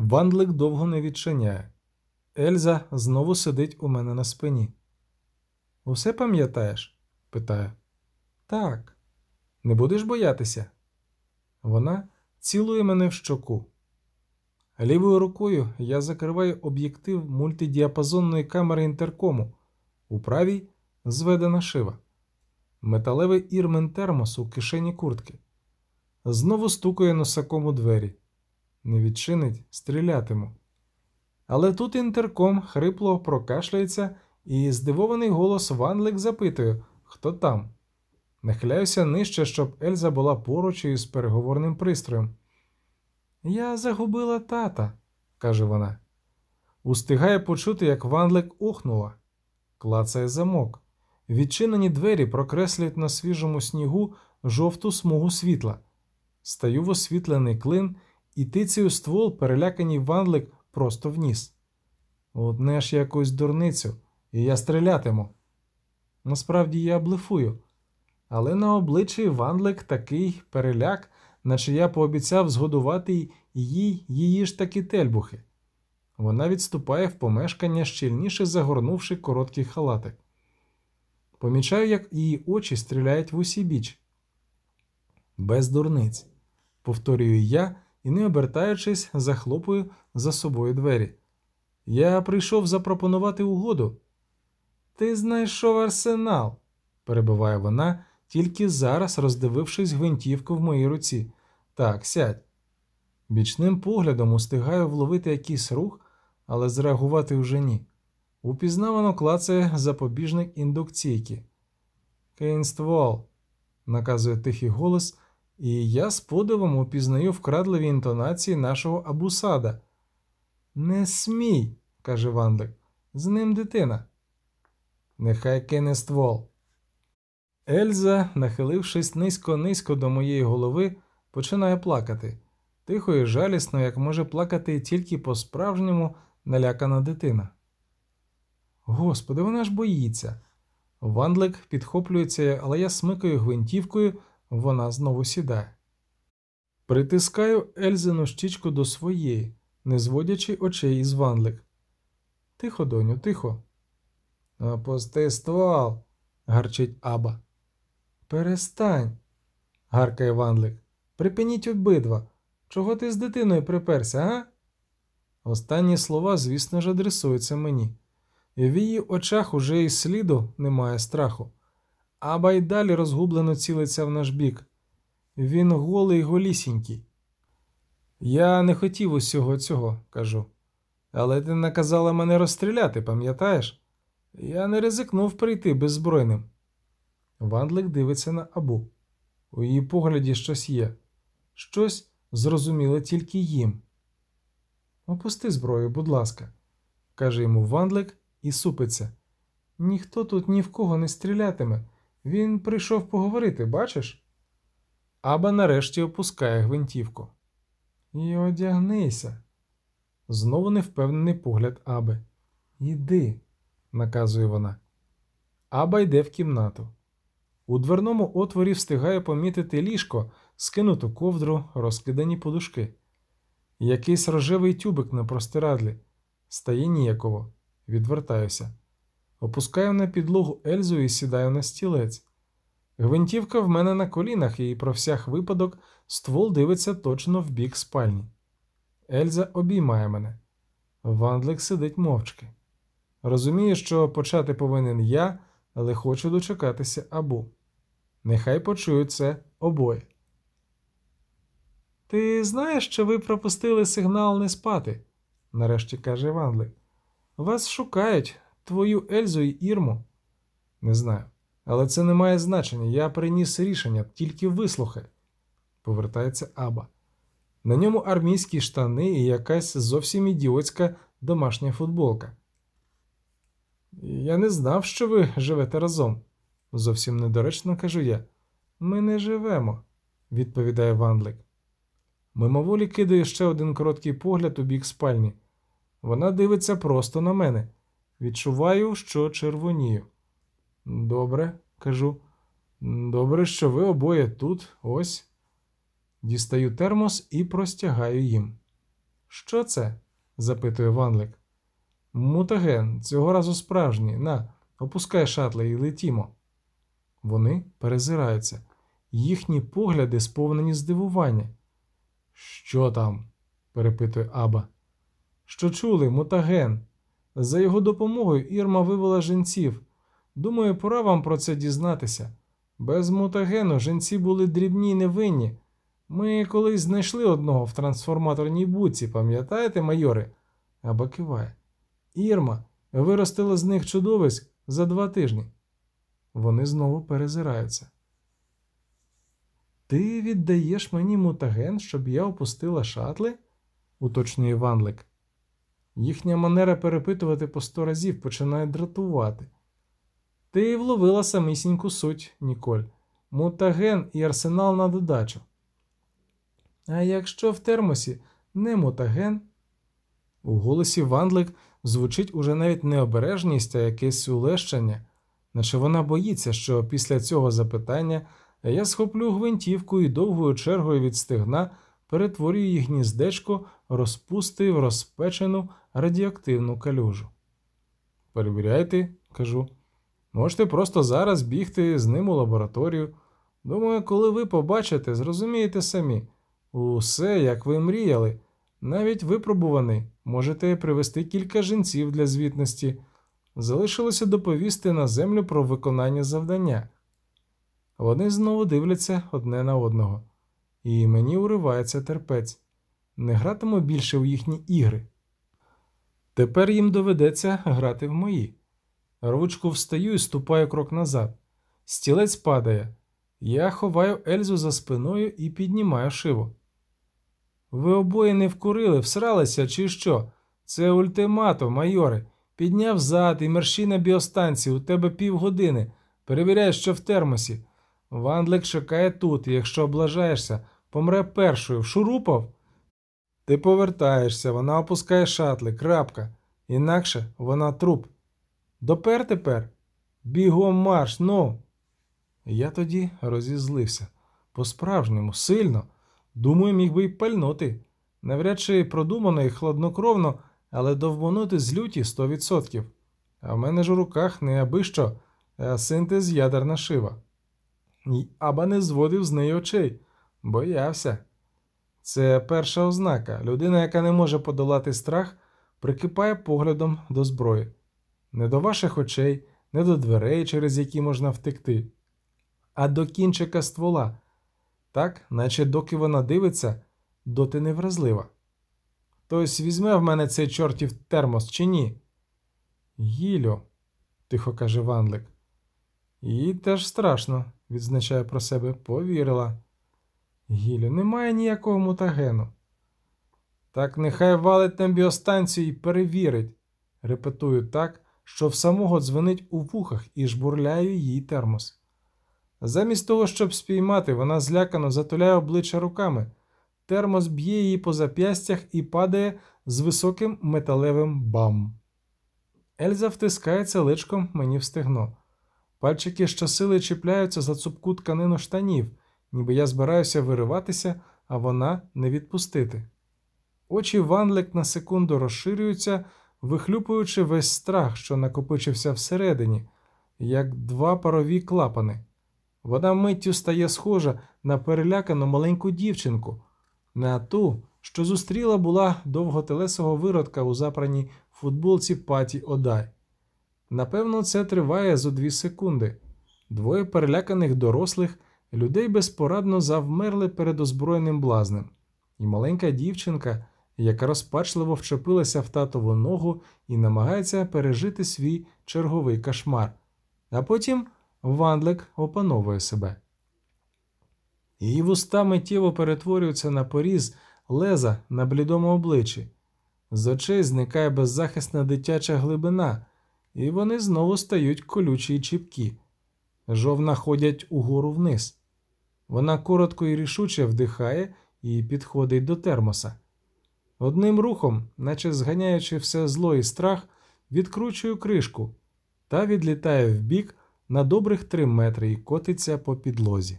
Вандлик довго не відчиняє. Ельза знову сидить у мене на спині. Усе пам'ятаєш? питає. Так. Не будеш боятися? Вона цілує мене в щоку. Лівою рукою я закриваю об'єктив мультидіапазонної камери інтеркому. У правій зведена шива. Металевий ірмен термос у кишені куртки. Знову стукає носаком у двері. Не відчинить, стрілятиму. Але тут інтерком хрипло прокашляється, і здивований голос Ванлик запитує, хто там. Нахиляюся нижче, щоб Ельза була поруч із переговорним пристроєм. Я загубила тата, каже вона. Устигає почути, як Ванлик охнула. Клацає замок. Відчинені двері прокреслюють на свіжому снігу жовту смугу світла. Стаю в освітлений клин і тицею ствол, переляканій Ванлик просто в ніс. Одне ж якусь дурницю, і я стрілятиму. Насправді я блефую, але на обличчі Ванлик такий переляк, наче я пообіцяв згодувати їй її ж таки тельбухи. Вона відступає в помешкання, щільніше загорнувши короткий халатик. Помічаю, як її очі стріляють в усі біч. Без дурниць, повторюю я і, не обертаючись, захлопую за собою двері. Я прийшов запропонувати угоду. Ти знайшов арсенал, перебиває вона, тільки зараз роздивившись гвинтівку в моїй руці. Так, сядь. Бічним поглядом устигаю вловити якийсь рух, але зреагувати вже ні. Упізнавано клацає запобіжник індукційки. Кейн ствол, наказує тихий голос, і я з подивом упізнаю вкрадливі інтонації нашого абусада. Не смій, каже Вандлик, з ним дитина. Нехай кине ствол. Ельза, нахилившись низько-низько до моєї голови, починає плакати, тихо і жалісно, як може плакати тільки по-справжньому налякана дитина. Господи, вона ж боїться. Вандлик підхоплюється, але я смикаю гвинтівкою, вона знову сідає. Притискаю Ельзину щічку до своєї, не зводячи очей із Вандлик. Тихо, доню, тихо. Опусти ствол, гарчить Аба. Перестань, гаркає Ванлик. Припиніть обидва. Чого ти з дитиною приперся, га? Останні слова, звісно ж, адресуються мені. І в її очах уже і сліду немає страху. Аба й далі розгублено цілиться в наш бік. Він голий голісінький. Я не хотів усього цього, кажу. Але ти наказала мене розстріляти, пам'ятаєш? Я не ризикнув прийти беззбройним. Вандлик дивиться на Абу. У її погляді щось є, щось зрозуміле тільки їм. Опусти зброю, будь ласка, каже йому Вандлик і супиться. Ніхто тут ні в кого не стрілятиме. Він прийшов поговорити, бачиш? Аба нарешті опускає гвинтівку. І одягнися. Знову невпевнений погляд Аби. Іди, наказує вона. Аба йде в кімнату. У дверному отворі встигає помітити ліжко, скинуту ковдру, розкидані подушки. Якийсь рожевий тюбик на простирадлі. Стає ніяково. Відвертаюся. Опускаю на підлогу Ельзу і сідаю на стілець. Гвинтівка в мене на колінах, і про всяк випадок ствол дивиться точно в бік спальні. Ельза обіймає мене. Вандлик сидить мовчки. Розуміє, що почати повинен я, але хочу дочекатися абу. Нехай почують це обоє. Ти знаєш, що ви пропустили сигнал не спати, нарешті каже Вандлик. Вас шукають, твою Ельзу і Ірму. Не знаю. Але це не має значення. Я приніс рішення, тільки вислухай. Повертається Аба. На ньому армійські штани і якась зовсім ідіотська домашня футболка. Я не знав, що ви живете разом. Зовсім недоречно кажу я. Ми не живемо, відповідає Вандлик. Мимоволі кидає ще один короткий погляд у бік спальні. Вона дивиться просто на мене. Відчуваю, що червонію. Добре, кажу. Добре, що ви обоє тут, ось. Дістаю термос і простягаю їм. Що це? запитує Ванлик. Мутаген, цього разу справжній. На, опускай шатли і летімо. Вони перезираються. Їхні погляди сповнені здивування. Що там? перепитує Аба. Що чули, мутаген? За його допомогою Ірма вивела жінців. Думаю, пора вам про це дізнатися. Без мутагену жінці були дрібні й невинні. Ми колись знайшли одного в трансформаторній буці, пам'ятаєте, майори? Аба киває. Ірма виростила з них чудовиськ за два тижні. Вони знову перезираються. Ти віддаєш мені мутаген, щоб я опустила шатли? уточнює Ванлик. Їхня манера перепитувати по сто разів починає дратувати. Ти вловила самісіньку суть, Ніколь. Мутаген і арсенал на додачу. А якщо в термосі не мутаген? У голосі Вандлик звучить уже навіть не обережність, а якесь улещення, наче вона боїться, що після цього запитання я схоплю гвинтівку і довгою чергою від стегна перетворюю її гніздечко розпусти в розпечену радіоактивну калюжу. Перевіряйте, кажу. Можете просто зараз бігти з ним у лабораторію. Думаю, коли ви побачите, зрозумієте самі. Усе, як ви мріяли, навіть випробуваний, можете привести кілька жінців для звітності. Залишилося доповісти на землю про виконання завдання. Вони знову дивляться одне на одного, і мені уривається терпець. Не гратиму більше у їхні ігри. Тепер їм доведеться грати в мої. Рвучко встаю і ступаю крок назад. Стілець падає. Я ховаю Ельзу за спиною і піднімаю шиву. Ви обоє не вкурили, всралися, чи що? Це ультиматум, майоре. Підняв зад і мерщій на біостанції, у тебе півгодини. Перевіряй, що в термосі. Вандлик чекає тут, і якщо облажаєшся, помре першою. Вшурупав? Ти повертаєшся, вона опускає шатли, крапка. Інакше вона труп. Допер тепер? Бігом марш, ну. Я тоді розізлився. По-справжньому, сильно. Думаю, міг би й пальнути. Навряд чи продумано і хладнокровно, але довбанути з люті 100%. А в мене ж у руках не аби що, а синтез ядерна шива. І Аба не зводив з неї очей, боявся. Це перша ознака. Людина, яка не може подолати страх, прикипає поглядом до зброї. Не до ваших очей, не до дверей, через які можна втекти, а до кінчика ствола. Так, наче доки вона дивиться, доти невразлива. Хтось візьме в мене цей чортів термос чи ні? Гілю, тихо каже Ванлик. Їй теж страшно, відзначає про себе, повірила. Гілю, немає ніякого мутагену. Так нехай валить на біостанцію і перевірить, репетую так, що в самого дзвенить у вухах і жбурляю їй термос. Замість того, щоб спіймати, вона злякано затуляє обличчя руками. Термос б'є її по зап'ястях і падає з високим металевим бам. Ельза втискається личком мені в стегно. Пальчики щосили чіпляються за цупку тканину штанів, ніби я збираюся вириватися, а вона не відпустити. Очі Ванлик на секунду розширюються, вихлюпуючи весь страх, що накопичився всередині, як два парові клапани. Вона миттю стає схожа на перелякану маленьку дівчинку, на ту, що зустріла була довготелесого виродка у запраній футболці Паті Одай. Напевно, це триває зо дві секунди. Двоє переляканих дорослих людей безпорадно завмерли перед озброєним блазнем, і маленька дівчинка, яка розпачливо вчепилася в татову ногу і намагається пережити свій черговий кошмар, а потім. Вандлик опановує себе. Її вуста миттєво перетворюються на поріз леза на блідому обличчі. З очей зникає беззахисна дитяча глибина, і вони знову стають колючі й чіпкі. Жовна ходять угору вниз. Вона коротко і рішуче вдихає і підходить до термоса. Одним рухом, наче зганяючи все зло і страх, відкручує кришку та відлітає вбік на добрих три метри і котиться по підлозі.